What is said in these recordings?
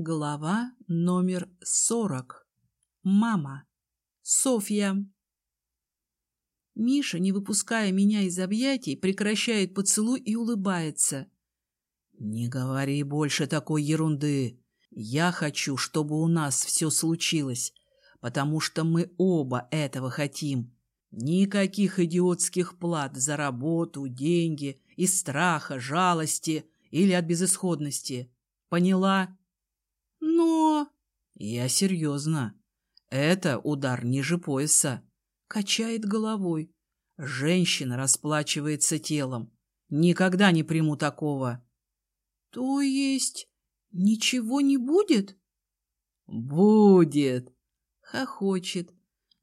Глава номер сорок. Мама. Софья. Миша, не выпуская меня из объятий, прекращает поцелуй и улыбается. «Не говори больше такой ерунды. Я хочу, чтобы у нас все случилось, потому что мы оба этого хотим. Никаких идиотских плат за работу, деньги, из страха, жалости или от безысходности. Поняла?» Но... Я серьезно. Это удар ниже пояса. Качает головой. Женщина расплачивается телом. Никогда не приму такого. То есть ничего не будет? Будет. Хохочет.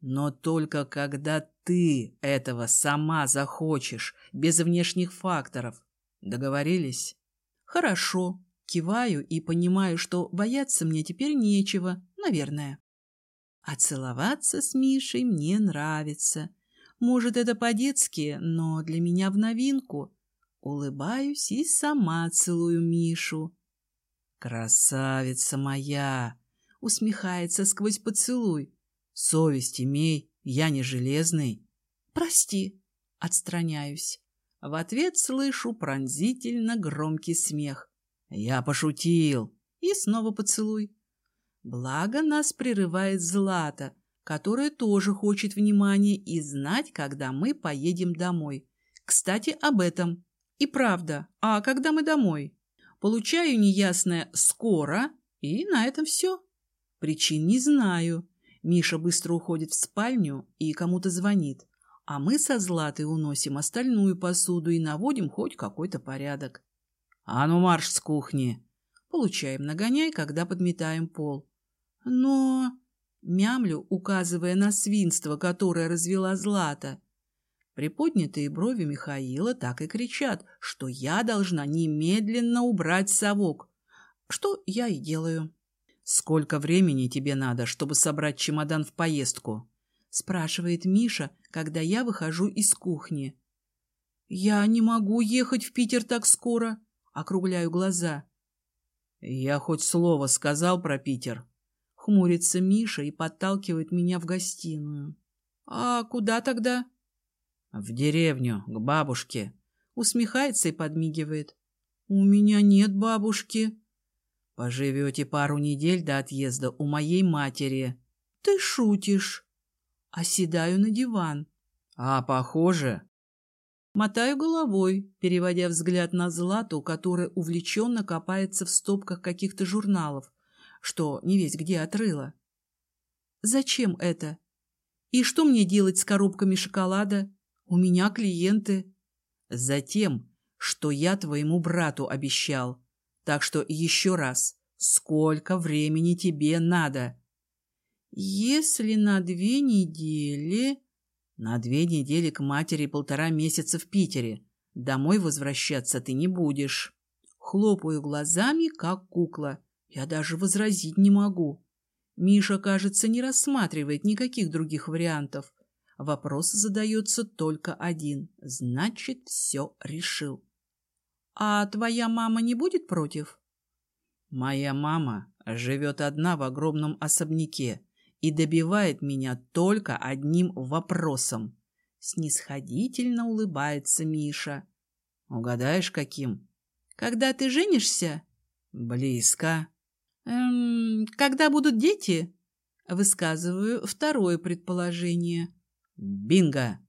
Но только когда ты этого сама захочешь, без внешних факторов. Договорились? Хорошо. Киваю и понимаю, что бояться мне теперь нечего, наверное. А целоваться с Мишей мне нравится. Может, это по-детски, но для меня в новинку. Улыбаюсь и сама целую Мишу. «Красавица моя!» — усмехается сквозь поцелуй. «Совесть имей, я не железный». «Прости», — отстраняюсь. В ответ слышу пронзительно громкий смех. Я пошутил. И снова поцелуй. Благо нас прерывает Злата, которая тоже хочет внимания и знать, когда мы поедем домой. Кстати, об этом. И правда, а когда мы домой? Получаю неясное «скоро», и на этом все. Причин не знаю. Миша быстро уходит в спальню и кому-то звонит, а мы со Златой уносим остальную посуду и наводим хоть какой-то порядок. «А ну марш с кухни!» Получаем нагоняй, когда подметаем пол. Но... Мямлю, указывая на свинство, которое развела Злата. Приподнятые брови Михаила так и кричат, что я должна немедленно убрать совок. Что я и делаю. «Сколько времени тебе надо, чтобы собрать чемодан в поездку?» спрашивает Миша, когда я выхожу из кухни. «Я не могу ехать в Питер так скоро», Округляю глаза. Я хоть слово сказал про Питер. Хмурится Миша и подталкивает меня в гостиную. А куда тогда? В деревню, к бабушке. Усмехается и подмигивает. У меня нет бабушки. Поживете пару недель до отъезда у моей матери. Ты шутишь. Оседаю на диван. А похоже, Мотаю головой, переводя взгляд на Злату, которая увлеченно копается в стопках каких-то журналов, что не весь где отрыла. Зачем это? И что мне делать с коробками шоколада? У меня клиенты. Затем, что я твоему брату обещал. Так что еще раз, сколько времени тебе надо? Если на две недели... На две недели к матери полтора месяца в Питере. Домой возвращаться ты не будешь. Хлопаю глазами, как кукла. Я даже возразить не могу. Миша, кажется, не рассматривает никаких других вариантов. Вопрос задается только один. Значит, все решил. А твоя мама не будет против? Моя мама живет одна в огромном особняке и добивает меня только одним вопросом. Снисходительно улыбается Миша. Угадаешь, каким? Когда ты женишься? Близко. Эм, когда будут дети? Высказываю второе предположение. Бинго!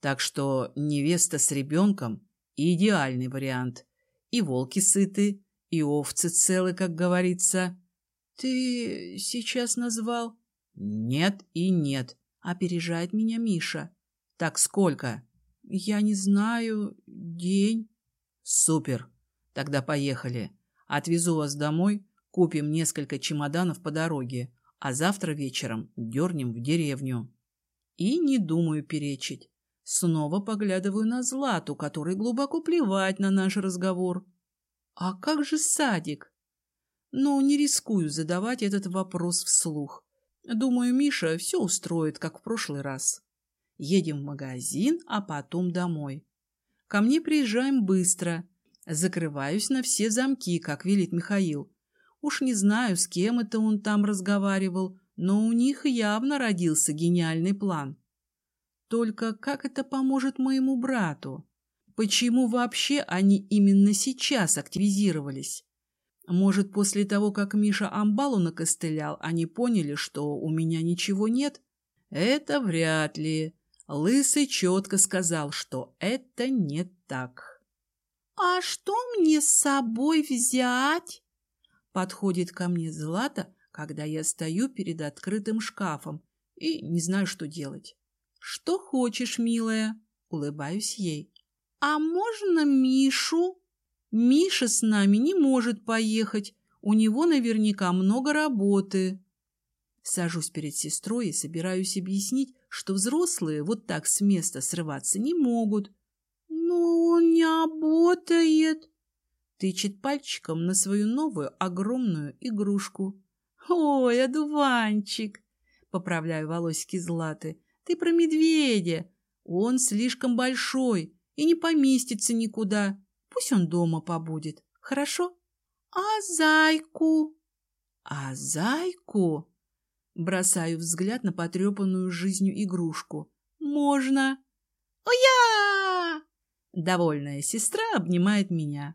Так что невеста с ребенком – идеальный вариант. И волки сыты, и овцы целы, как говорится. Ты сейчас назвал нет и нет. Опережает меня Миша. Так сколько? Я не знаю. День. Супер. Тогда поехали. Отвезу вас домой, купим несколько чемоданов по дороге, а завтра вечером дернем в деревню. И не думаю перечить. Снова поглядываю на Злату, которой глубоко плевать на наш разговор. А как же садик? Но не рискую задавать этот вопрос вслух. Думаю, Миша все устроит, как в прошлый раз. Едем в магазин, а потом домой. Ко мне приезжаем быстро. Закрываюсь на все замки, как велит Михаил. Уж не знаю, с кем это он там разговаривал, но у них явно родился гениальный план. Только как это поможет моему брату? Почему вообще они именно сейчас активизировались? Может, после того, как Миша амбалу накостылял, они поняли, что у меня ничего нет? Это вряд ли. Лысый четко сказал, что это не так. «А что мне с собой взять?» Подходит ко мне Злата, когда я стою перед открытым шкафом и не знаю, что делать. «Что хочешь, милая?» Улыбаюсь ей. «А можно Мишу?» «Миша с нами не может поехать. У него наверняка много работы». Сажусь перед сестрой и собираюсь объяснить, что взрослые вот так с места срываться не могут. «Но он не работает!» Тычет пальчиком на свою новую огромную игрушку. «Ой, одуванчик!» Поправляю волосики Златы. «Ты про медведя! Он слишком большой и не поместится никуда. Пусть он дома побудет, хорошо?» «А зайку?» «А зайку?» Бросаю взгляд на потрепанную жизнью игрушку. «Можно!» «Уя!» Довольная сестра обнимает меня.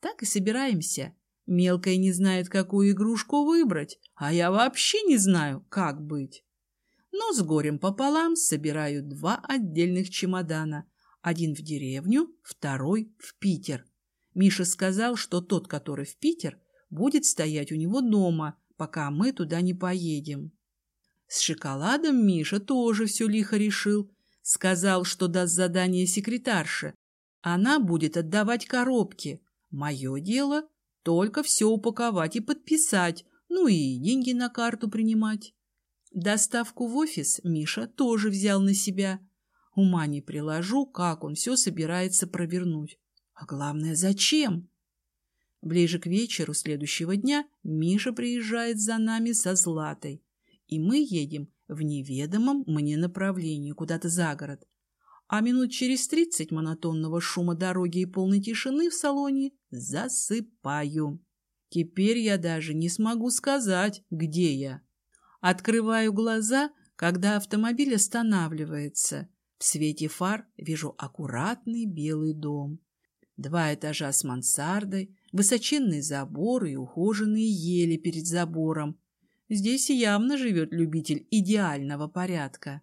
Так и собираемся. Мелкая не знает, какую игрушку выбрать, а я вообще не знаю, как быть. Но с горем пополам собираю два отдельных чемодана. Один в деревню, второй в Питер. Миша сказал, что тот, который в Питер, будет стоять у него дома, пока мы туда не поедем. С шоколадом Миша тоже все лихо решил. Сказал, что даст задание секретарше. Она будет отдавать коробки. Мое дело только все упаковать и подписать, ну и деньги на карту принимать. Доставку в офис Миша тоже взял на себя. Ума не приложу, как он все собирается провернуть. А главное, зачем? Ближе к вечеру следующего дня Миша приезжает за нами со Златой, и мы едем в неведомом мне направлении куда-то за город а минут через тридцать монотонного шума дороги и полной тишины в салоне засыпаю. Теперь я даже не смогу сказать, где я. Открываю глаза, когда автомобиль останавливается. В свете фар вижу аккуратный белый дом. Два этажа с мансардой, высоченный забор и ухоженные ели перед забором. Здесь явно живет любитель идеального порядка.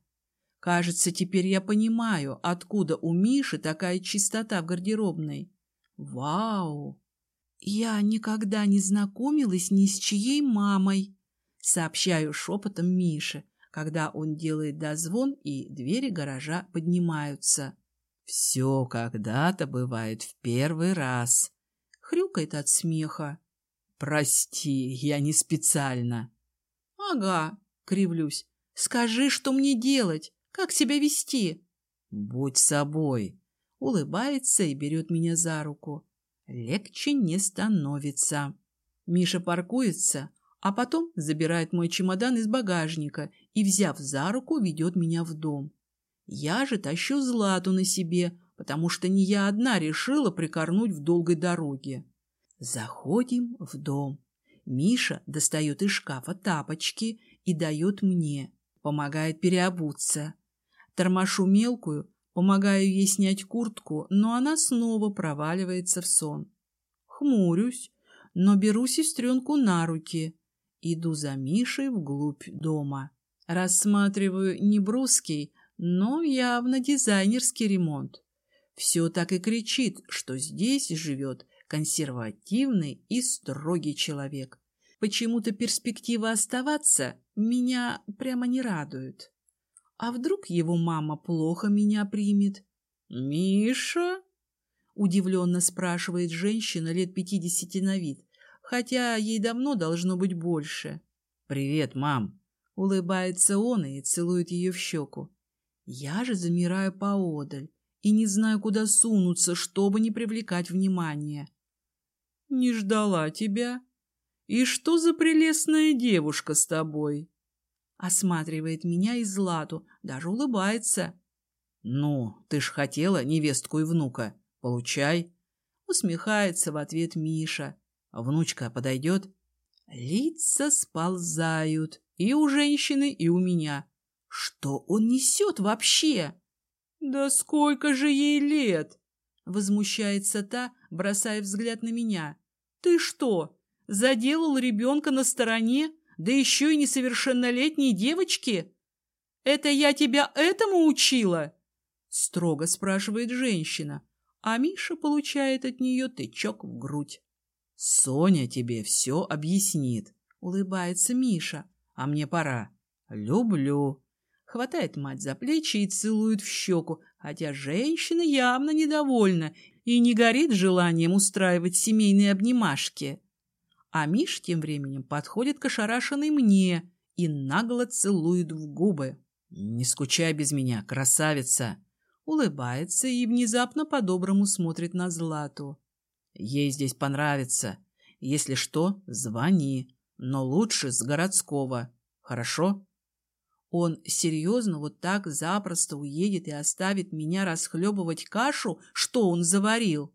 Кажется, теперь я понимаю, откуда у Миши такая чистота в гардеробной. Вау! Я никогда не знакомилась ни с чьей мамой, сообщаю шепотом Мише, когда он делает дозвон и двери гаража поднимаются. Все когда-то бывает в первый раз. Хрюкает от смеха. Прости, я не специально. Ага, кривлюсь. Скажи, что мне делать? Как себя вести? Будь собой. Улыбается и берет меня за руку. Легче не становится. Миша паркуется, а потом забирает мой чемодан из багажника и, взяв за руку, ведет меня в дом. Я же тащу Злату на себе, потому что не я одна решила прикорнуть в долгой дороге. Заходим в дом. Миша достает из шкафа тапочки и дает мне, помогает переобуться. Тормошу мелкую, помогаю ей снять куртку, но она снова проваливается в сон. Хмурюсь, но беру сестренку на руки. Иду за Мишей вглубь дома. Рассматриваю не брусский, но явно дизайнерский ремонт. Все так и кричит, что здесь живет консервативный и строгий человек. Почему-то перспектива оставаться меня прямо не радует. А вдруг его мама плохо меня примет? «Миша?» — удивленно спрашивает женщина лет пятидесяти на вид, хотя ей давно должно быть больше. «Привет, мам!» — улыбается он и целует ее в щеку. Я же замираю поодаль и не знаю, куда сунуться, чтобы не привлекать внимания. «Не ждала тебя. И что за прелестная девушка с тобой?» Осматривает меня и Злату, даже улыбается. «Ну, ты ж хотела невестку и внука. Получай!» Усмехается в ответ Миша. «Внучка подойдет?» Лица сползают и у женщины, и у меня. Что он несет вообще? Да сколько же ей лет? Возмущается та, бросая взгляд на меня. Ты что, заделал ребенка на стороне, да еще и несовершеннолетней девочки? Это я тебя этому учила? Строго спрашивает женщина, а Миша получает от нее тычок в грудь. Соня тебе все объяснит, улыбается Миша, а мне пора. Люблю. Хватает мать за плечи и целует в щеку, хотя женщина явно недовольна и не горит желанием устраивать семейные обнимашки. А Миш тем временем подходит к ошарашенной мне и нагло целует в губы. «Не скучай без меня, красавица!» Улыбается и внезапно по-доброму смотрит на Злату. «Ей здесь понравится. Если что, звони, но лучше с городского. Хорошо?» Он серьезно вот так запросто уедет и оставит меня расхлебывать кашу, что он заварил?